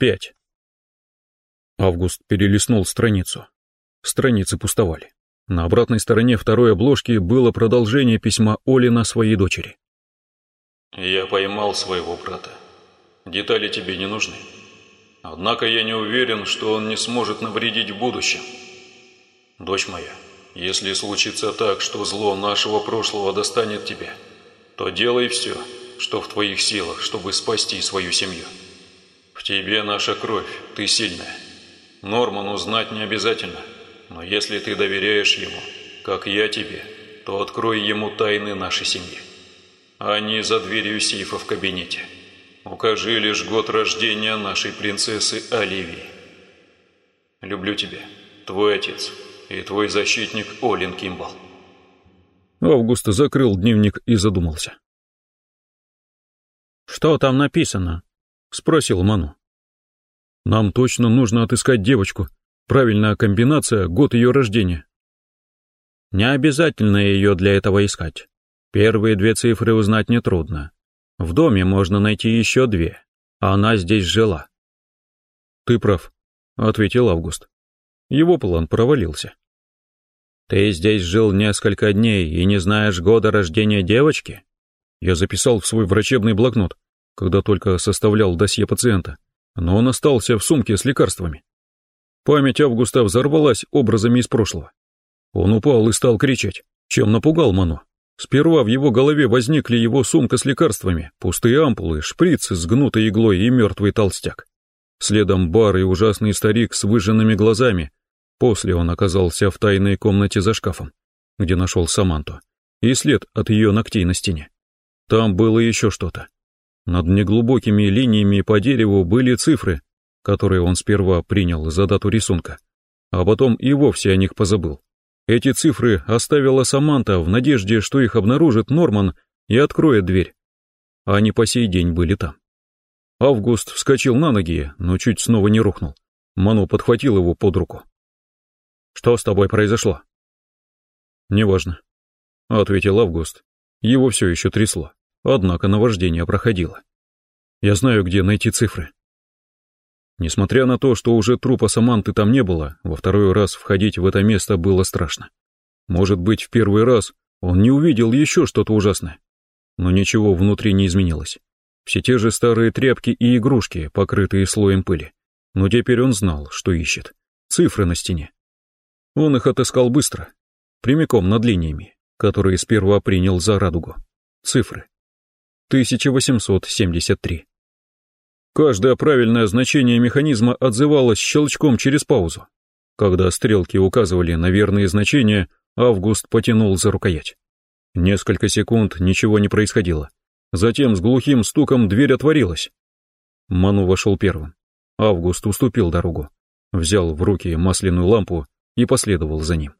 Пять. Август перелистнул страницу. Страницы пустовали. На обратной стороне второй обложки было продолжение письма Оли на своей дочери. «Я поймал своего брата. Детали тебе не нужны. Однако я не уверен, что он не сможет навредить в будущем. Дочь моя, если случится так, что зло нашего прошлого достанет тебя, то делай все, что в твоих силах, чтобы спасти свою семью. Тебе наша кровь, ты сильная. Норману знать не обязательно, но если ты доверяешь ему, как я тебе, то открой ему тайны нашей семьи. Они за дверью сейфа в кабинете. Укажи лишь год рождения нашей принцессы Оливии. Люблю тебя, твой отец и твой защитник Олин Кимбал. Август закрыл дневник и задумался. «Что там написано?» — спросил Ману. «Нам точно нужно отыскать девочку. Правильная комбинация — год ее рождения». «Не обязательно ее для этого искать. Первые две цифры узнать нетрудно. В доме можно найти еще две. Она здесь жила». «Ты прав», — ответил Август. Его план провалился. «Ты здесь жил несколько дней и не знаешь года рождения девочки?» Я записал в свой врачебный блокнот, когда только составлял досье пациента, но он остался в сумке с лекарствами. Память Августа взорвалась образами из прошлого. Он упал и стал кричать, чем напугал Мано. Сперва в его голове возникли его сумка с лекарствами, пустые ампулы, шприцы с гнутой иглой и мертвый толстяк. Следом бар и ужасный старик с выжженными глазами. После он оказался в тайной комнате за шкафом, где нашел Саманту, и след от ее ногтей на стене. Там было еще что-то. Над неглубокими линиями по дереву были цифры, которые он сперва принял за дату рисунка, а потом и вовсе о них позабыл. Эти цифры оставила Саманта в надежде, что их обнаружит Норман и откроет дверь. Они по сей день были там. Август вскочил на ноги, но чуть снова не рухнул. Ману подхватил его под руку. «Что с тобой произошло?» «Неважно», — ответил Август. Его все еще трясло. Однако наваждение проходило. Я знаю, где найти цифры. Несмотря на то, что уже трупа Саманты там не было, во второй раз входить в это место было страшно. Может быть, в первый раз он не увидел еще что-то ужасное. Но ничего внутри не изменилось. Все те же старые тряпки и игрушки, покрытые слоем пыли. Но теперь он знал, что ищет. Цифры на стене. Он их отыскал быстро, прямиком над линиями, которые сперва принял за радугу. Цифры. 1873. Каждое правильное значение механизма отзывалось щелчком через паузу. Когда стрелки указывали на верные значения, Август потянул за рукоять. Несколько секунд ничего не происходило. Затем с глухим стуком дверь отворилась. Ману вошел первым. Август уступил дорогу, взял в руки масляную лампу и последовал за ним.